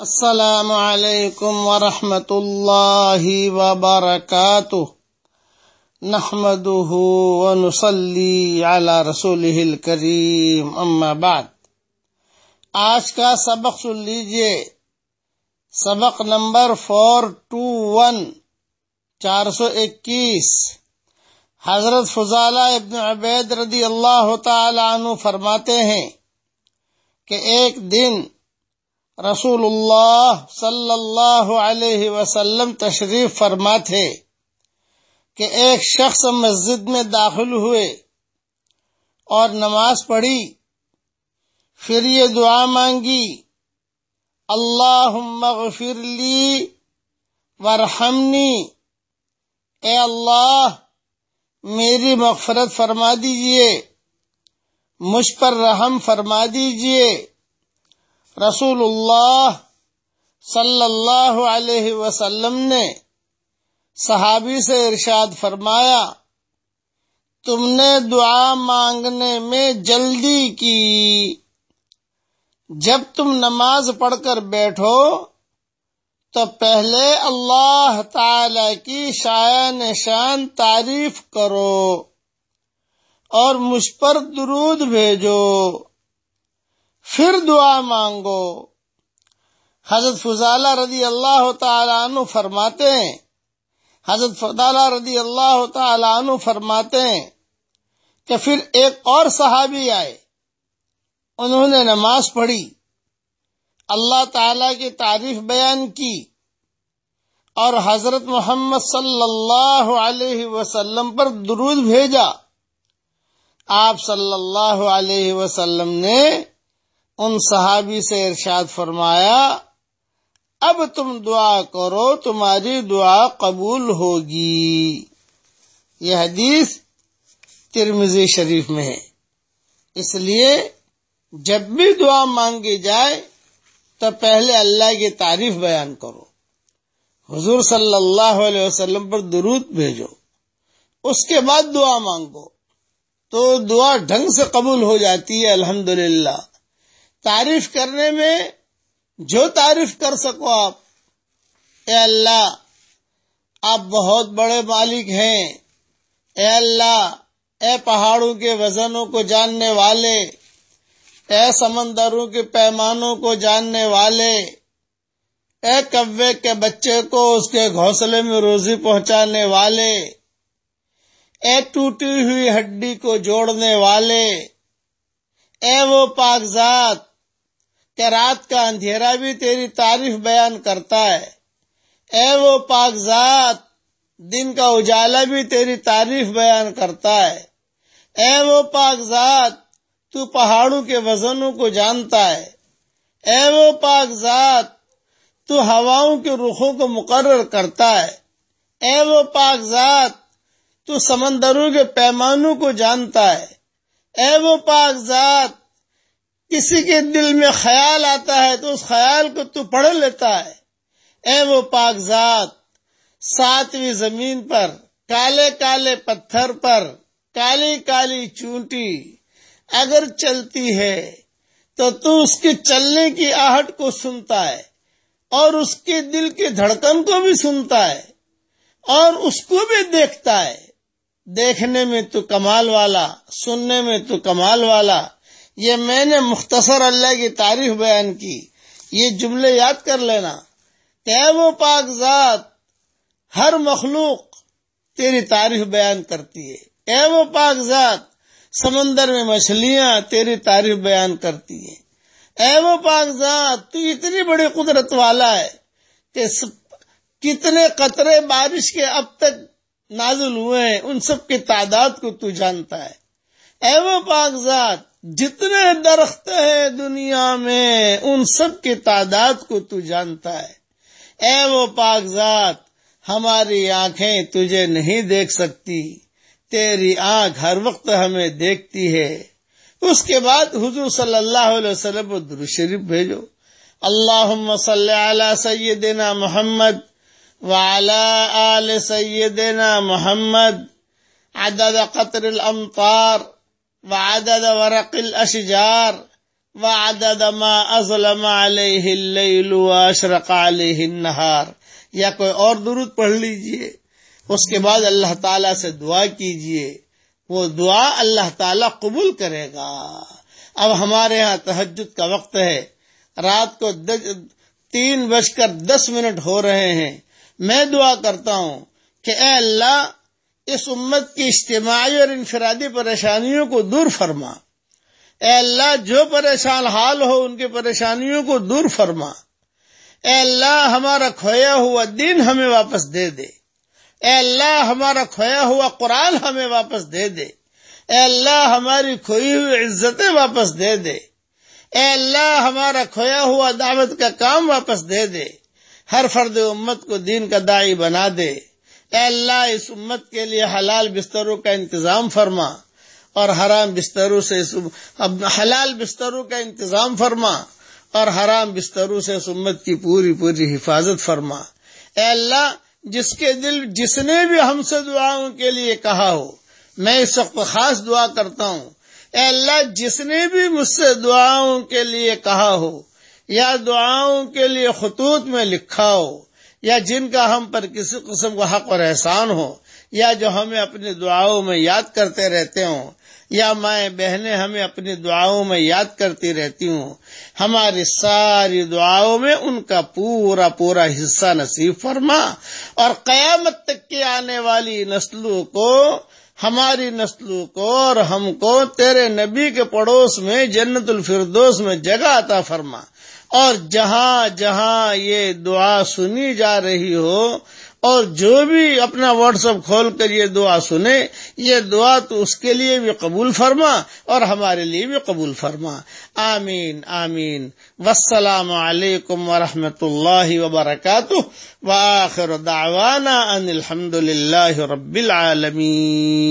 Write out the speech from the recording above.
السلام علیکم ورحمۃ اللہ وبرکاتہ۔ نحمده ونصلي على رسوله الكريم اما بعد۔ آج کا سبق سن لیجیے۔ سبق نمبر فور ٹو ون چار سو اکیس۔ حضرت فضالہ ابن عبید رضی اللہ تعالی عنہ فرماتے ہیں کہ ایک دن رسول اللہ صلی اللہ علیہ وسلم تشریف فرما تھے کہ ایک شخص مسجد میں داخل ہوئے اور نماز پڑھی، پھر یہ دعا مانگی اللہ مغفر لی ورحمنی اے اللہ میری مغفرت فرما دیجیے، مجھ پر رحم فرما دیجیے۔ رسول اللہ صلی اللہ علیہ وسلم نے صحابی سے ارشاد فرمایا، تم نے دعا مانگنے میں جلدی کی۔ جب تم نماز پڑھ کر بیٹھو، تو پہلے اللہ تعالی کی شاع نشان تعریف کرو اور مجھ پر درود بھیجو۔ پھر دعا مانگو۔ حضرت فضالہ رضی اللہ تعالیٰ عنہ فرماتے ہیں۔ حضرت فضالہ رضی اللہ تعالیٰ عنہ فرماتے ہیں کہ پھر ایک اور صحابی آئے۔ انہوں نے نماز پڑھی۔ اللہ تعالی کی تعریف بیان کی۔ اور حضرت محمد صلی اللہ علیہ وسلم پر درود بھیجا۔ آپ صلی اللہ علیہ وسلم نے ان صحابی سے ارشاد فرمایا، اب تم دعا کرو، تمہاری دعا قبول ہوگی۔ یہ حدیث ترمزی شریف میں ہے۔ اس لیے جب بھی دعا مانگی جائے، تو پہلے اللہ کی تعریف بیان کرو۔ حضور صلی اللہ علیہ وسلم پر درود بھیجو۔ اس کے بعد دعا مانگو۔ تو دعا ڈھنگ سے قبول ہو جاتی ہے، الحمدللہ۔ تعریف کرنے میں جو تعریف کر سکو آپ۔ اے اللہ، آپ بہت بڑے مالک ہیں۔ اے اللہ، اے پہاڑوں کے وزنوں کو جاننے والے، اے سمندروں کے پیمانوں کو جاننے والے، اے کوے کے بچے کو اس کے گھونسلے میں روزی پہنچانے والے، اے ٹوٹی ہوئی ہڈی کو جوڑنے والے، اے وہ پاکزات کہ رات کا اندھیرا بھی تیری تعریف بیان کرتا ہے۔ اے وہ پاک ذات، دن کا اجالا بھی تیری تعریف بیان کرتا ہے۔ اے وہ پاک ذات، تو پہاڑوں کے وزنوں کو جانتا ہے۔ اے وہ پاک ذات، تو ہواؤں کے رخوں کو مقرر کرتا ہے۔ اے وہ پاک ذات، تو سمندروں کے پیمانوں کو جانتا ہے۔ اے وہ پاک ذات کسی کے دل میں خیال آتا ہے تو اس خیال کو تو پڑھ لیتا ہے۔ اے وہ پاک ذات، ساتویں زمین پر، کالے کالے پتھر پر، کالی کالی چونٹی اگر چلتی ہے تو تو اس کے چلنے کی آہٹ کو سنتا ہے اور اس کے دل کی دھڑکن کو بھی سنتا ہے اور اس کو بھی دیکھتا ہے۔ دیکھنے میں تو کمال والا، سننے میں تو کمال والا یہ میں نے مختصر اللہ کی تعریف بیان کی، یہ جملے یاد کر لینا۔ کہ وہ پاک ذات، ہر مخلوق تیری تعریف بیان کرتی ہے۔ اے وہ پاک ذات، سمندر میں مچھلیاں تیری تعریف بیان کرتی ہیں۔ اے وہ پاک ذات، تو اتنی بڑی قدرت والا ہے کہ کتنے قطرے بارش کے اب تک نازل ہوئے ہیں، ان سب کی تعداد کو تو جانتا ہے۔ اے وہ پاک ذات جتنے درخت ہیں دنیا میں، ان سب کی تعداد کو تو جانتا ہے۔ اے وہ پاک ذات ہماری آنکھیں تجھے نہیں دیکھ سکتی۔ تیری آنکھ ہر وقت ہمیں دیکھتی ہے۔ اس کے بعد حضور صلی اللہ علیہ وسلم شریف بھیجو۔ اللہ صلی علی سیدنا محمد وعلی آل سیدنا محمد۔ عدد قطر الامطار۔ وعدد ورق الأشجار، وعدد ما اظلم علیہ اللیل واشرق علیہ النہار یا کوئی اور درود پڑھ لیجیے، اس کے بعد اللہ تعالی سے دعا کیجیے۔ وہ دعا اللہ تعالی قبول کرے گا۔ اب ہمارے ہاں تہجد کا وقت ہے۔ رات کو تین بج کر دس منٹ ہو رہے ہیں۔ میں دعا کرتا ہوں کہ اے اللہ اس امت کی اجتماعی اور انفرادی پریشانیوں کو دور فرما۔ اے اللہ، جو پریشان حال ہو، ان کی پریشانیوں کو دور فرما۔ اے اللہ، ہمارا کھویا ہوا دین ہمیں واپس دے دے۔ اے اللہ، ہمارا کھویا ہوا قرآن ہمیں واپس دے دے۔ اے اللہ، ہماری کھوئی ہوئی عزتیں واپس دے دے۔ اے اللہ، ہمارا کھویا ہوا دعوت کا کام واپس دے دے۔ ہر فرد امت کو دین کا دائی بنا دے۔ اے اللہ، اس امت کے لیے حلال بستروں کا انتظام فرما اور حرام بستروں سے حلال بستروں کا انتظام فرما اور حرام بستروں سے اس امت کی پوری پوری حفاظت فرما۔ اے اللہ، جس کے دل، جس نے بھی ہم سے دعاؤں کے لیے کہا ہو، میں اس وقت خاص دعا کرتا ہوں۔ اے اللہ، جس نے بھی مجھ سے دعاؤں کے لیے کہا ہو یا دعاؤں کے لیے خطوط میں لکھا ہو یا جن کا ہم پر کسی قسم کا حق اور احسان ہو، یا جو ہمیں اپنی دعاؤں میں یاد کرتے رہتے ہوں، یا مائیں بہنیں ہمیں اپنی دعاؤں میں یاد کرتی رہتی ہوں، ہماری ساری دعاؤں میں ان کا پورا پورا حصہ نصیب فرما اور قیامت تک کی آنے والی نسلوں کو، ہماری نسلوں کو اور ہم کو تیرے نبی کے پڑوس میں جنت الفردوس میں جگہ عطا فرما۔ اور جہاں جہاں یہ دعا سنی جا رہی ہو اور جو بھی اپنا واٹس ایپ کھول کر یہ دعا سنے، یہ دعا تو اس کے لیے بھی قبول فرما اور ہمارے لیے بھی قبول فرما۔ آمین آمین۔ والسلام علیکم ورحمۃ اللہ وبرکاتہ۔ وآخر دعوانا ان الحمد للہ رب العالمین۔